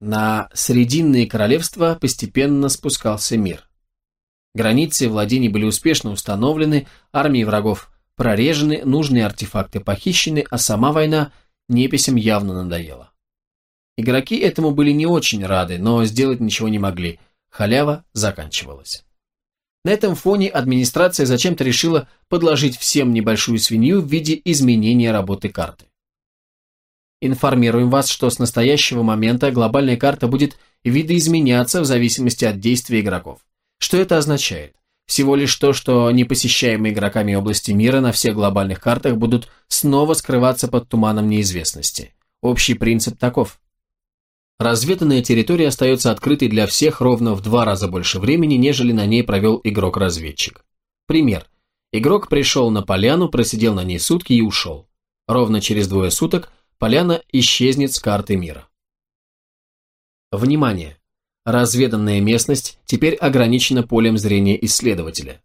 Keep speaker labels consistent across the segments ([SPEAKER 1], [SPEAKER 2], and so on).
[SPEAKER 1] На Срединные королевства постепенно спускался мир. Границы владений были успешно установлены, армии врагов прорежены, нужные артефакты похищены, а сама война неписям явно надоела. Игроки этому были не очень рады, но сделать ничего не могли. Халява заканчивалась. На этом фоне администрация зачем-то решила подложить всем небольшую свинью в виде изменения работы карты. Информируем вас, что с настоящего момента глобальная карта будет видоизменяться в зависимости от действий игроков. Что это означает? Всего лишь то, что непосещаемые игроками области мира на всех глобальных картах будут снова скрываться под туманом неизвестности. Общий принцип таков. Разведанная территория остается открытой для всех ровно в два раза больше времени, нежели на ней провел игрок-разведчик. Пример. Игрок пришел на поляну, просидел на ней сутки и ушел. Ровно через двое суток поляна исчезнет с карты мира. Внимание! Разведанная местность теперь ограничена полем зрения исследователя.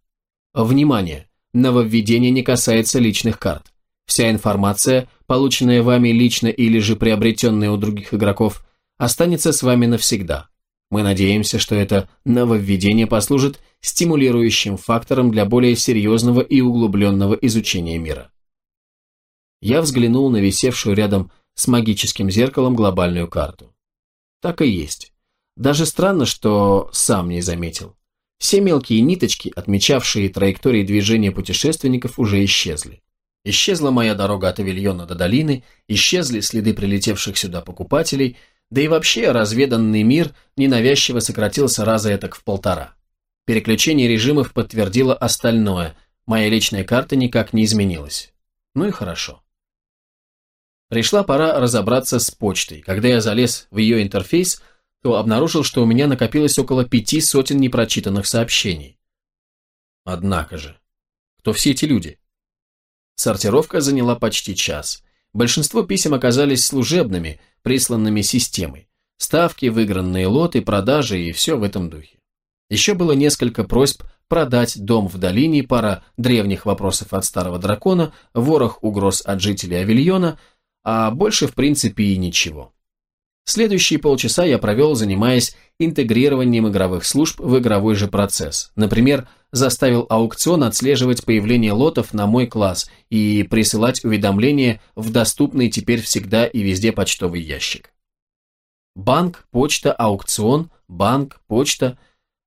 [SPEAKER 1] Внимание! Нововведение не касается личных карт. Вся информация, полученная вами лично или же приобретенная у других игроков, останется с вами навсегда. Мы надеемся, что это нововведение послужит стимулирующим фактором для более серьезного и углубленного изучения мира я взглянул на висевшую рядом с магическим зеркалом глобальную карту. Так и есть. Даже странно, что сам не заметил. Все мелкие ниточки, отмечавшие траектории движения путешественников, уже исчезли. Исчезла моя дорога от Авильона до долины, исчезли следы прилетевших сюда покупателей, да и вообще разведанный мир ненавязчиво сократился раза этак в полтора. Переключение режимов подтвердило остальное, моя личная карта никак не изменилась. Ну и хорошо. Пришла пора разобраться с почтой. Когда я залез в ее интерфейс, то обнаружил, что у меня накопилось около пяти сотен непрочитанных сообщений. Однако же, кто все эти люди? Сортировка заняла почти час. Большинство писем оказались служебными, присланными системой. Ставки, выигранные лоты, продажи и все в этом духе. Еще было несколько просьб продать дом в долине, пара древних вопросов от старого дракона, ворох угроз от жителей Авильона – а больше в принципе и ничего. Следующие полчаса я провел, занимаясь интегрированием игровых служб в игровой же процесс. Например, заставил аукцион отслеживать появление лотов на мой класс и присылать уведомления в доступный теперь всегда и везде почтовый ящик. Банк, почта, аукцион, банк, почта.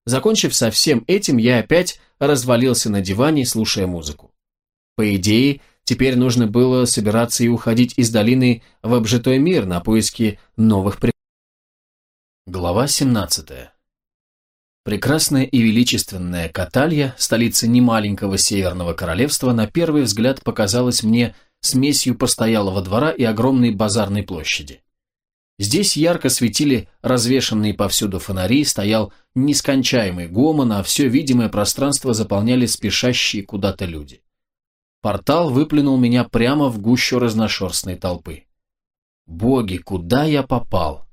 [SPEAKER 1] Закончив со всем этим, я опять развалился на диване, слушая музыку. По идее, Теперь нужно было собираться и уходить из долины в обжитой мир на поиски новых при... Глава 17 Прекрасная и величественная Каталья, столица немаленького северного королевства, на первый взгляд показалась мне смесью постоялого двора и огромной базарной площади. Здесь ярко светили развешанные повсюду фонари, стоял нескончаемый гомон, а все видимое пространство заполняли спешащие куда-то люди. Портал выплюнул меня прямо в гущу разношерстной толпы. Боги, куда я попал?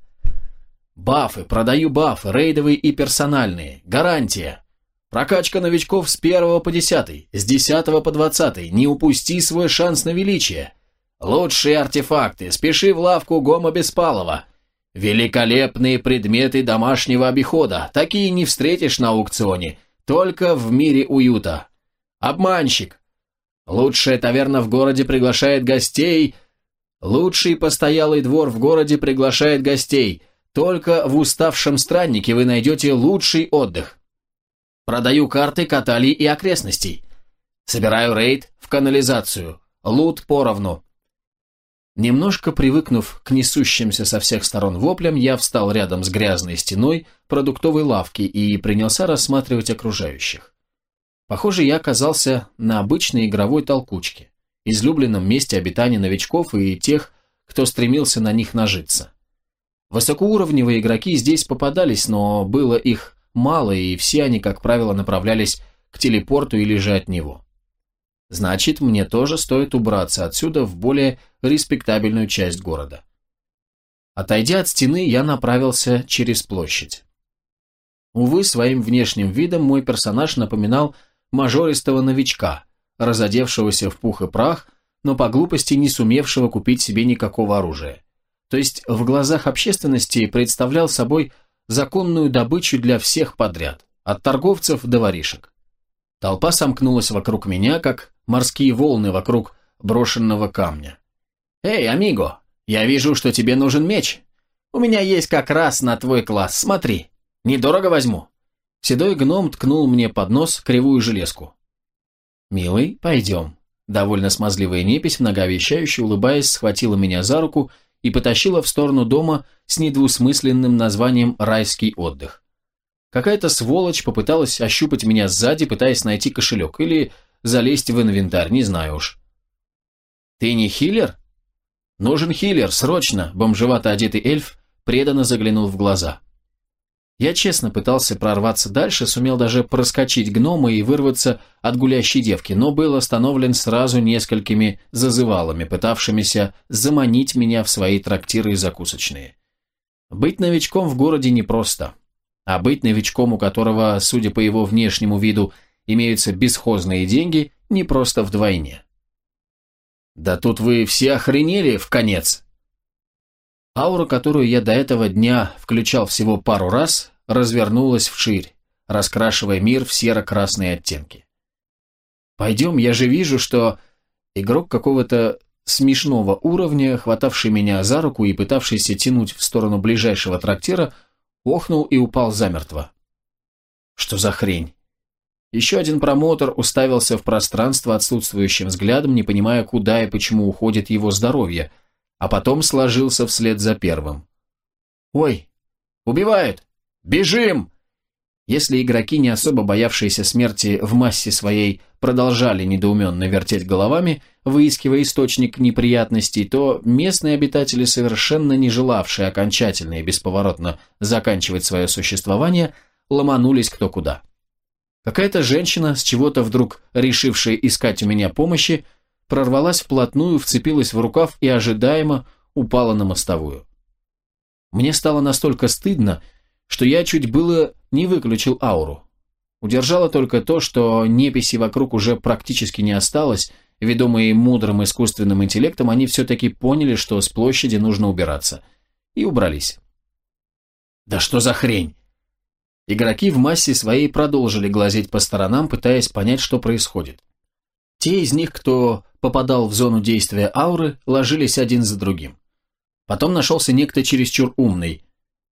[SPEAKER 1] Бафы, продаю бафы, рейдовые и персональные. Гарантия. Прокачка новичков с первого по десятый, с десятого по двадцатый. Не упусти свой шанс на величие. Лучшие артефакты, спеши в лавку Гома Беспалова. Великолепные предметы домашнего обихода, такие не встретишь на аукционе, только в мире уюта. Обманщик, Лучшая таверна в городе приглашает гостей. Лучший постоялый двор в городе приглашает гостей. Только в уставшем страннике вы найдете лучший отдых. Продаю карты Каталии и окрестностей. Собираю рейд в канализацию. Лут поровну. Немножко привыкнув к несущимся со всех сторон воплям, я встал рядом с грязной стеной продуктовой лавки и принялся рассматривать окружающих. Похоже, я оказался на обычной игровой толкучке, излюбленном месте обитания новичков и тех, кто стремился на них нажиться. Высокоуровневые игроки здесь попадались, но было их мало, и все они, как правило, направлялись к телепорту или же от него. Значит, мне тоже стоит убраться отсюда в более респектабельную часть города. Отойдя от стены, я направился через площадь. Увы, своим внешним видом мой персонаж напоминал мажористого новичка, разодевшегося в пух и прах, но по глупости не сумевшего купить себе никакого оружия. то есть в глазах общественности представлял собой законную добычу для всех подряд, от торговцев до воришек. Толпа сомкнулась вокруг меня, как морские волны вокруг брошенного камня. «Эй, амиго, я вижу, что тебе нужен меч. У меня есть как раз на твой класс, смотри. Недорого возьму». Седой гном ткнул мне под нос кривую железку. «Милый, пойдем». Довольно смазливая непись, многообещающе улыбаясь, схватила меня за руку и потащила в сторону дома с недвусмысленным названием «Райский отдых». Какая-то сволочь попыталась ощупать меня сзади, пытаясь найти кошелек, или залезть в инвентарь, не знаю уж. «Ты не хиллер?» «Нужен хиллер, срочно!» Бомжевато одетый эльф преданно заглянул в глаза. Я честно пытался прорваться дальше, сумел даже проскочить гнома и вырваться от гулящей девки, но был остановлен сразу несколькими зазывалами, пытавшимися заманить меня в свои трактиры и закусочные. Быть новичком в городе непросто, а быть новичком, у которого, судя по его внешнему виду, имеются бесхозные деньги, непросто вдвойне. «Да тут вы все охренели в конец!» Аура, которую я до этого дня включал всего пару раз, развернулась вширь, раскрашивая мир в серо-красные оттенки. «Пойдем, я же вижу, что...» Игрок какого-то смешного уровня, хватавший меня за руку и пытавшийся тянуть в сторону ближайшего трактира, охнул и упал замертво. «Что за хрень?» Еще один промотор уставился в пространство отсутствующим взглядом, не понимая, куда и почему уходит его здоровье – а потом сложился вслед за первым. «Ой, убивают! Бежим!» Если игроки, не особо боявшиеся смерти в массе своей, продолжали недоуменно вертеть головами, выискивая источник неприятностей, то местные обитатели, совершенно не желавшие окончательно и бесповоротно заканчивать свое существование, ломанулись кто куда. Какая-то женщина, с чего-то вдруг решившая искать у меня помощи, прорвалась вплотную, вцепилась в рукав и ожидаемо упала на мостовую. Мне стало настолько стыдно, что я чуть было не выключил ауру. Удержало только то, что неписи вокруг уже практически не осталось, ведомые мудрым искусственным интеллектом, они все-таки поняли, что с площади нужно убираться. И убрались. «Да что за хрень?» Игроки в массе своей продолжили глазеть по сторонам, пытаясь понять, что происходит. Те из них, кто попадал в зону действия ауры, ложились один за другим. Потом нашелся некто чересчур умный.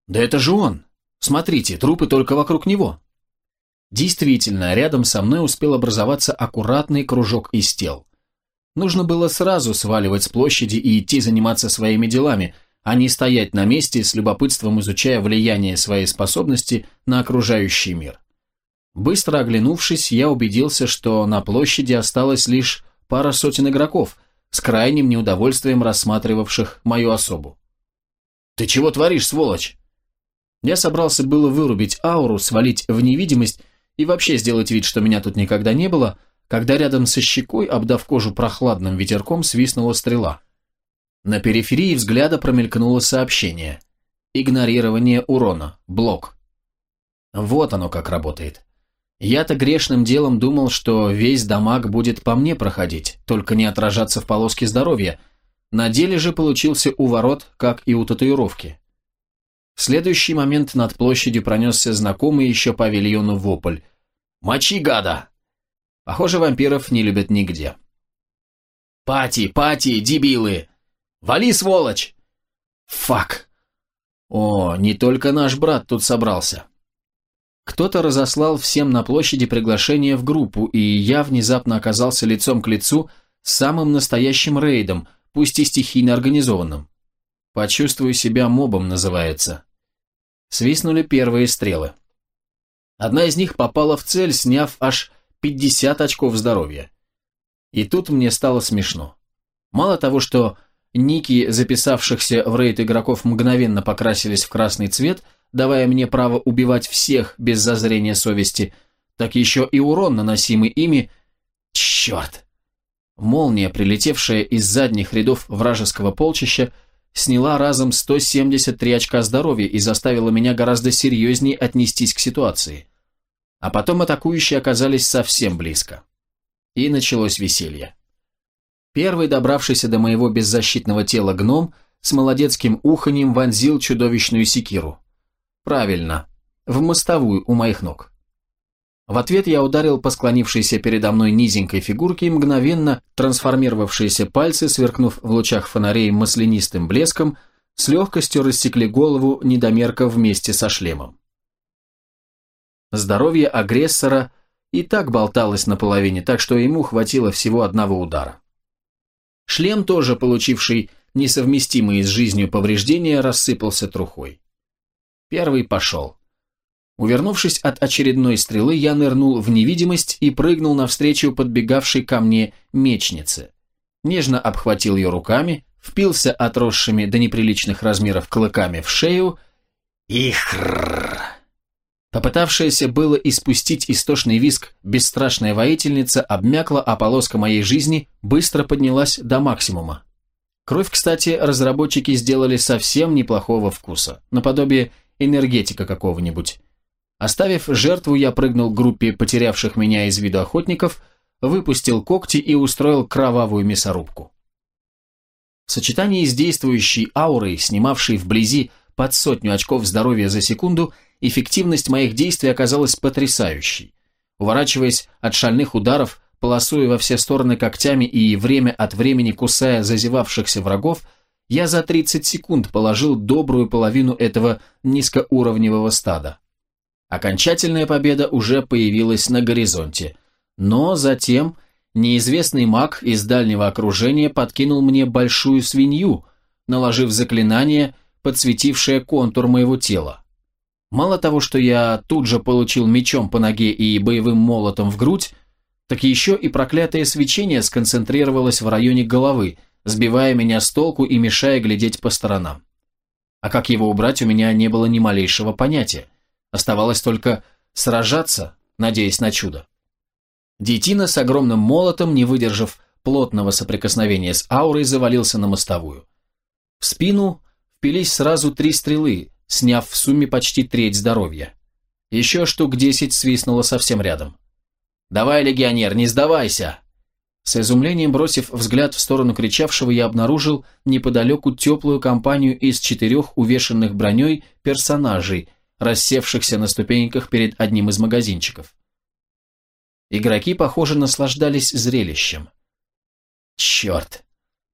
[SPEAKER 1] «Да это же он! Смотрите, трупы только вокруг него!» Действительно, рядом со мной успел образоваться аккуратный кружок из тел. Нужно было сразу сваливать с площади и идти заниматься своими делами, а не стоять на месте с любопытством изучая влияние своей способности на окружающий мир. Быстро оглянувшись, я убедился, что на площади осталось лишь пара сотен игроков, с крайним неудовольствием рассматривавших мою особу. «Ты чего творишь, сволочь?» Я собрался было вырубить ауру, свалить в невидимость и вообще сделать вид, что меня тут никогда не было, когда рядом со щекой, обдав кожу прохладным ветерком, свистнула стрела. На периферии взгляда промелькнуло сообщение. Игнорирование урона. Блок. Вот оно как работает. Я-то грешным делом думал, что весь дамаг будет по мне проходить, только не отражаться в полоске здоровья. На деле же получился уворот, как и у татуировки. В следующий момент над площадью пронесся знакомый еще павильону вопль. «Мочи, гада!» Похоже, вампиров не любят нигде. «Пати, пати, дебилы! Вали, сволочь!» «Фак!» «О, не только наш брат тут собрался!» Кто-то разослал всем на площади приглашение в группу, и я внезапно оказался лицом к лицу с самым настоящим рейдом, пусть и стихийно организованным. «Почувствую себя мобом» называется. Свистнули первые стрелы. Одна из них попала в цель, сняв аж 50 очков здоровья. И тут мне стало смешно. Мало того, что ники записавшихся в рейд игроков мгновенно покрасились в красный цвет – давая мне право убивать всех без зазрения совести, так еще и урон, наносимый ими... Черт! Молния, прилетевшая из задних рядов вражеского полчища, сняла разом 173 очка здоровья и заставила меня гораздо серьезнее отнестись к ситуации. А потом атакующие оказались совсем близко. И началось веселье. Первый добравшийся до моего беззащитного тела гном с молодецким уханьем вонзил чудовищную секиру. Правильно, в мостовую у моих ног. В ответ я ударил по склонившейся передо мной низенькой фигурке, и мгновенно трансформировавшиеся пальцы, сверкнув в лучах фонарей маслянистым блеском, с легкостью рассекли голову недомерка вместе со шлемом. Здоровье агрессора и так болталось наполовине, так что ему хватило всего одного удара. Шлем, тоже получивший несовместимые с жизнью повреждения, рассыпался трухой. Первый пошел. Увернувшись от очередной стрелы, я нырнул в невидимость и прыгнул навстречу подбегавшей ко мне мечнице. Нежно обхватил ее руками, впился отросшими до неприличных размеров клыками в шею и хрррр. Попытавшаяся было испустить истошный виск, бесстрашная воительница обмякла, а полоска моей жизни быстро поднялась до максимума. Кровь, кстати, разработчики сделали совсем неплохого вкуса, наподобие энергетика какого-нибудь. Оставив жертву, я прыгнул к группе потерявших меня из виду охотников, выпустил когти и устроил кровавую мясорубку. В сочетании с действующей аурой, снимавшей вблизи под сотню очков здоровья за секунду, эффективность моих действий оказалась потрясающей. Уворачиваясь от шальных ударов, полосуя во все стороны когтями и время от времени кусая зазевавшихся врагов, я за 30 секунд положил добрую половину этого низкоуровневого стада. Окончательная победа уже появилась на горизонте, но затем неизвестный маг из дальнего окружения подкинул мне большую свинью, наложив заклинание, подсветившее контур моего тела. Мало того, что я тут же получил мечом по ноге и боевым молотом в грудь, так еще и проклятое свечение сконцентрировалось в районе головы, сбивая меня с толку и мешая глядеть по сторонам. А как его убрать, у меня не было ни малейшего понятия. Оставалось только сражаться, надеясь на чудо. Детина с огромным молотом, не выдержав плотного соприкосновения с аурой, завалился на мостовую. В спину впились сразу три стрелы, сняв в сумме почти треть здоровья. Еще штук десять свистнуло совсем рядом. «Давай, легионер, не сдавайся!» С изумлением бросив взгляд в сторону кричавшего, я обнаружил неподалеку теплую компанию из четырех увешанных броней персонажей, рассевшихся на ступеньках перед одним из магазинчиков. Игроки, похоже, наслаждались зрелищем. Черт!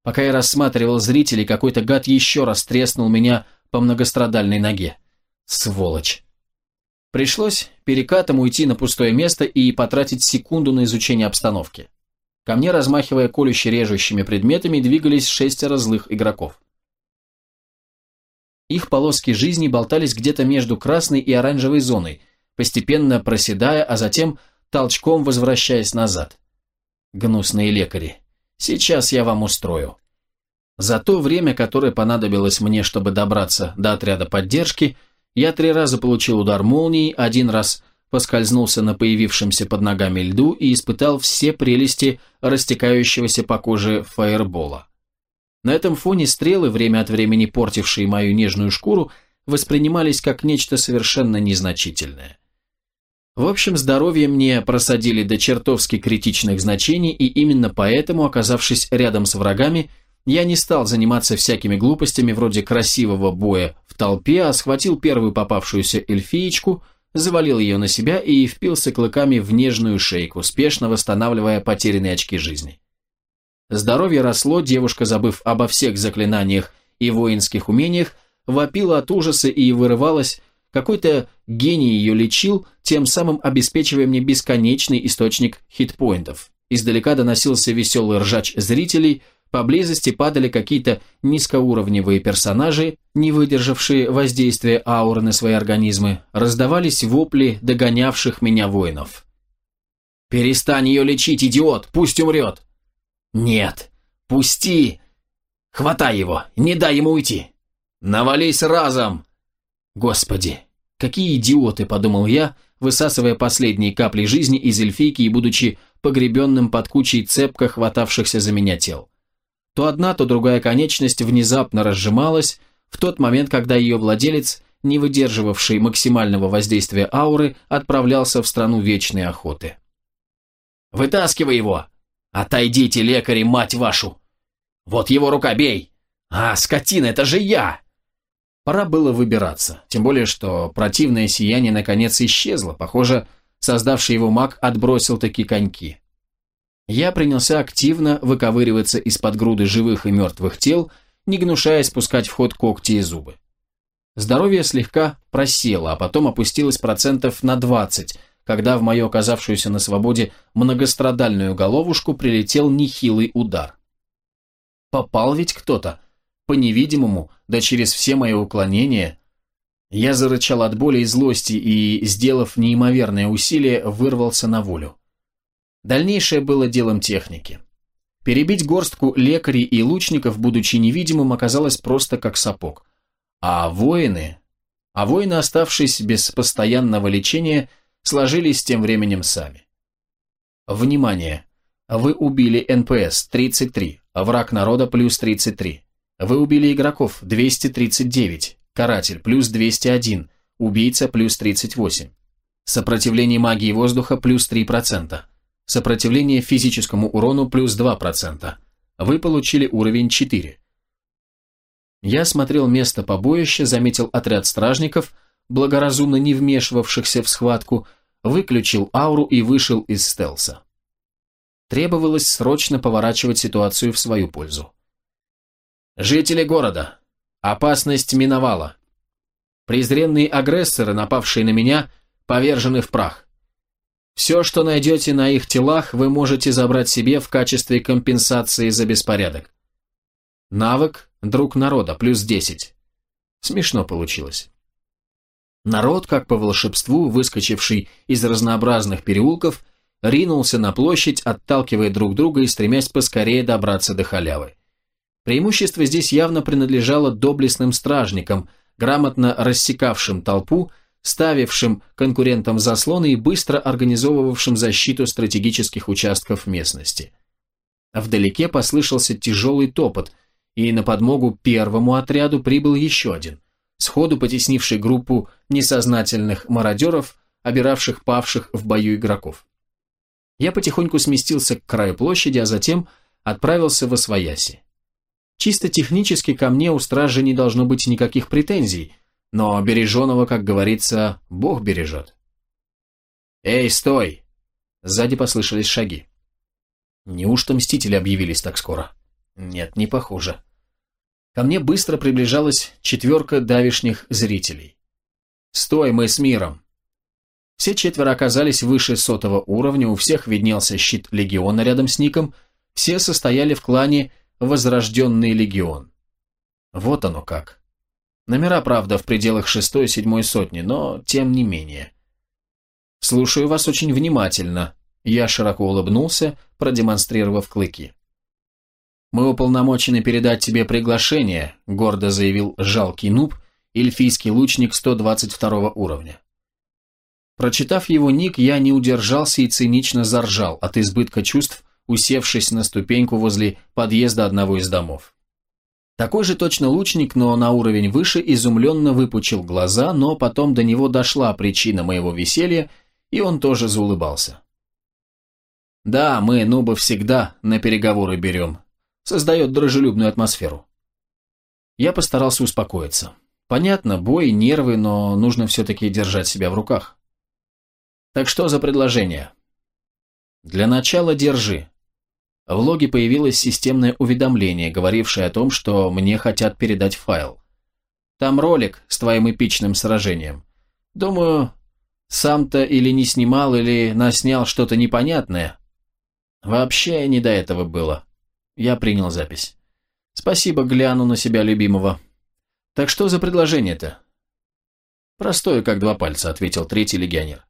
[SPEAKER 1] Пока я рассматривал зрителей, какой-то гад еще раз треснул меня по многострадальной ноге. Сволочь! Пришлось перекатом уйти на пустое место и потратить секунду на изучение обстановки. Ко мне, размахивая колюще-режущими предметами, двигались шестеро злых игроков. Их полоски жизни болтались где-то между красной и оранжевой зоной, постепенно проседая, а затем толчком возвращаясь назад. Гнусные лекари. Сейчас я вам устрою. За то время, которое понадобилось мне, чтобы добраться до отряда поддержки, я три раза получил удар молнии, один раз поскользнулся на появившемся под ногами льду и испытал все прелести растекающегося по коже фаербола. На этом фоне стрелы, время от времени портившие мою нежную шкуру, воспринимались как нечто совершенно незначительное. В общем, здоровье мне просадили до чертовски критичных значений, и именно поэтому, оказавшись рядом с врагами, я не стал заниматься всякими глупостями вроде красивого боя в толпе, а схватил первую попавшуюся эльфиечку, завалил ее на себя и впился клыками в нежную шейку, спешно восстанавливая потерянные очки жизни. Здоровье росло, девушка, забыв обо всех заклинаниях и воинских умениях, вопила от ужаса и вырывалась, какой-то гений ее лечил, тем самым обеспечивая мне бесконечный источник хитпоинтов. Издалека доносился веселый ржач зрителей, поблизости падали какие-то низкоуровневые персонажи, не выдержавшие воздействия ауры на свои организмы, раздавались вопли догонявших меня воинов. «Перестань ее лечить, идиот! Пусть умрет!» «Нет! Пусти! Хватай его! Не дай ему уйти! Навались разом!» «Господи! Какие идиоты!» – подумал я, высасывая последние капли жизни из эльфийки и будучи погребенным под кучей цепко хватавшихся за меня тел. То одна, то другая конечность внезапно разжималась в тот момент, когда ее владелец, не выдерживавший максимального воздействия ауры, отправлялся в страну вечной охоты. «Вытаскивай его!» «Отойдите, лекари, мать вашу! Вот его рука, бей! «А, скотина, это же я!» Пора было выбираться, тем более, что противное сияние наконец исчезло. Похоже, создавший его маг отбросил такие коньки. Я принялся активно выковыриваться из-под груды живых и мертвых тел, не гнушаясь спускать в ход когти и зубы. Здоровье слегка просело, а потом опустилось процентов на 20, когда в мою оказавшуюся на свободе многострадальную головушку прилетел нехилый удар. Попал ведь кто-то, по-невидимому, да через все мои уклонения. Я зарычал от боли и злости и, сделав неимоверное усилие, вырвался на волю. Дальнейшее было делом техники. Перебить горстку лекарей и лучников, будучи невидимым, оказалось просто как сапог. А воины... А воины, оставшись без постоянного лечения, сложились тем временем сами. Внимание! Вы убили НПС 33, враг народа плюс 33. Вы убили игроков 239, каратель плюс 201, убийца плюс 38. Сопротивление магии воздуха плюс 3%. Сопротивление физическому урону плюс 2%. Вы получили уровень 4. Я смотрел место побоища, заметил отряд стражников, благоразумно не вмешивавшихся в схватку, выключил ауру и вышел из стелса. Требовалось срочно поворачивать ситуацию в свою пользу. Жители города. Опасность миновала. Презренные агрессоры, напавшие на меня, повержены в прах. Все, что найдете на их телах, вы можете забрать себе в качестве компенсации за беспорядок. Навык «Друг народа» плюс 10. Смешно получилось. Народ, как по волшебству, выскочивший из разнообразных переулков, ринулся на площадь, отталкивая друг друга и стремясь поскорее добраться до халявы. Преимущество здесь явно принадлежало доблестным стражникам, грамотно рассекавшим толпу, ставившим конкурентам заслоны и быстро организовывавшим защиту стратегических участков местности. Вдалеке послышался тяжелый топот, и на подмогу первому отряду прибыл еще один, сходу потеснивший группу несознательных мародеров, обиравших павших в бою игроков. Я потихоньку сместился к краю площади, а затем отправился в Освояси. Чисто технически ко мне у стражи не должно быть никаких претензий, но береженого, как говорится, Бог бережет. «Эй, стой!» Сзади послышались шаги. Неужто мстители объявились так скоро? Нет, не похоже. Ко мне быстро приближалась четверка давишних зрителей. «Стой, мы с миром!» Все четверо оказались выше сотого уровня, у всех виднелся щит легиона рядом с ником, все состояли в клане Возрожденный легион. Вот оно как. Номера, правда, в пределах шестой-седьмой сотни, но тем не менее. Слушаю вас очень внимательно. Я широко улыбнулся, продемонстрировав клыки. «Мы уполномочены передать тебе приглашение», — гордо заявил жалкий нуб, эльфийский лучник 122 уровня. Прочитав его ник, я не удержался и цинично заржал от избытка чувств, усевшись на ступеньку возле подъезда одного из домов. Такой же точно лучник, но на уровень выше, изумленно выпучил глаза, но потом до него дошла причина моего веселья, и он тоже заулыбался. «Да, мы, нубы, всегда на переговоры берем. Создает дружелюбную атмосферу». Я постарался успокоиться. Понятно, бой, нервы, но нужно все-таки держать себя в руках. «Так что за предложение?» «Для начала держи. В логе появилось системное уведомление, говорившее о том, что мне хотят передать файл. Там ролик с твоим эпичным сражением. Думаю, сам-то или не снимал, или наснял что-то непонятное. Вообще не до этого было. Я принял запись. Спасибо, гляну на себя любимого. Так что за предложение-то? Простое, как два пальца, ответил третий легионер.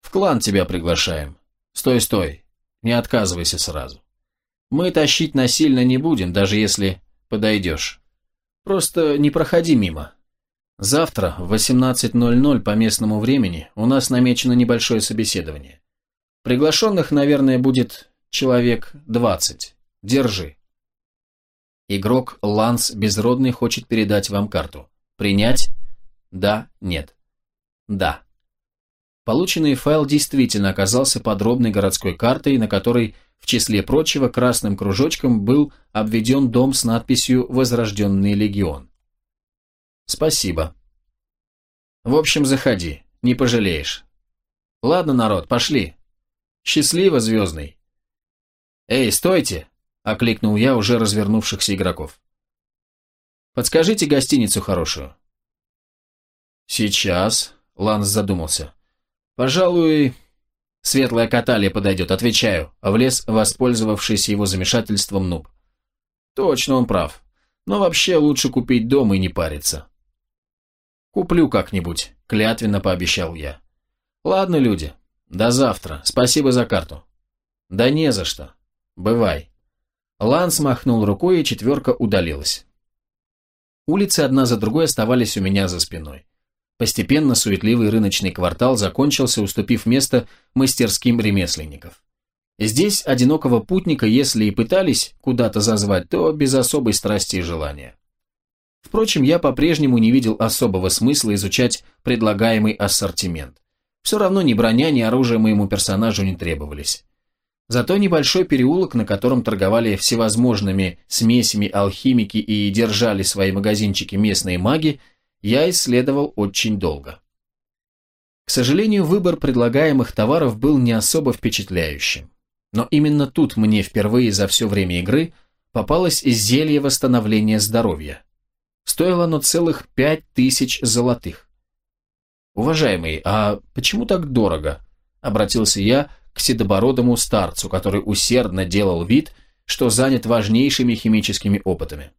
[SPEAKER 1] В клан тебя приглашаем. Стой, стой. Не отказывайся сразу. Мы тащить насильно не будем, даже если подойдешь. Просто не проходи мимо. Завтра в 18.00 по местному времени у нас намечено небольшое собеседование. Приглашенных, наверное, будет человек 20. Держи. Игрок Ланс Безродный хочет передать вам карту. Принять? Да, нет. Да. Полученный файл действительно оказался подробной городской картой, на которой В числе прочего красным кружочком был обведен дом с надписью «Возрожденный легион». «Спасибо». «В общем, заходи, не пожалеешь». «Ладно, народ, пошли». «Счастливо, Звездный». «Эй, стойте!» – окликнул я уже развернувшихся игроков. «Подскажите гостиницу хорошую». «Сейчас», – Ланс задумался. «Пожалуй, Светлая каталия подойдет, отвечаю, а влез воспользовавшийся его замешательством нуб. Точно он прав. Но вообще лучше купить дом и не париться. Куплю как-нибудь, клятвенно пообещал я. Ладно, люди, до завтра, спасибо за карту. Да не за что. Бывай. Ланс махнул рукой, и четверка удалилась. Улицы одна за другой оставались у меня за спиной. Постепенно суетливый рыночный квартал закончился, уступив место мастерским ремесленников. Здесь одинокого путника, если и пытались куда-то зазвать, то без особой страсти и желания. Впрочем, я по-прежнему не видел особого смысла изучать предлагаемый ассортимент. Все равно ни броня, ни оружие моему персонажу не требовались. Зато небольшой переулок, на котором торговали всевозможными смесями алхимики и держали свои магазинчики местные маги, я исследовал очень долго. К сожалению, выбор предлагаемых товаров был не особо впечатляющим. Но именно тут мне впервые за все время игры попалось зелье восстановления здоровья. Стоило оно целых пять тысяч золотых. «Уважаемый, а почему так дорого?» – обратился я к седобородому старцу, который усердно делал вид, что занят важнейшими химическими опытами.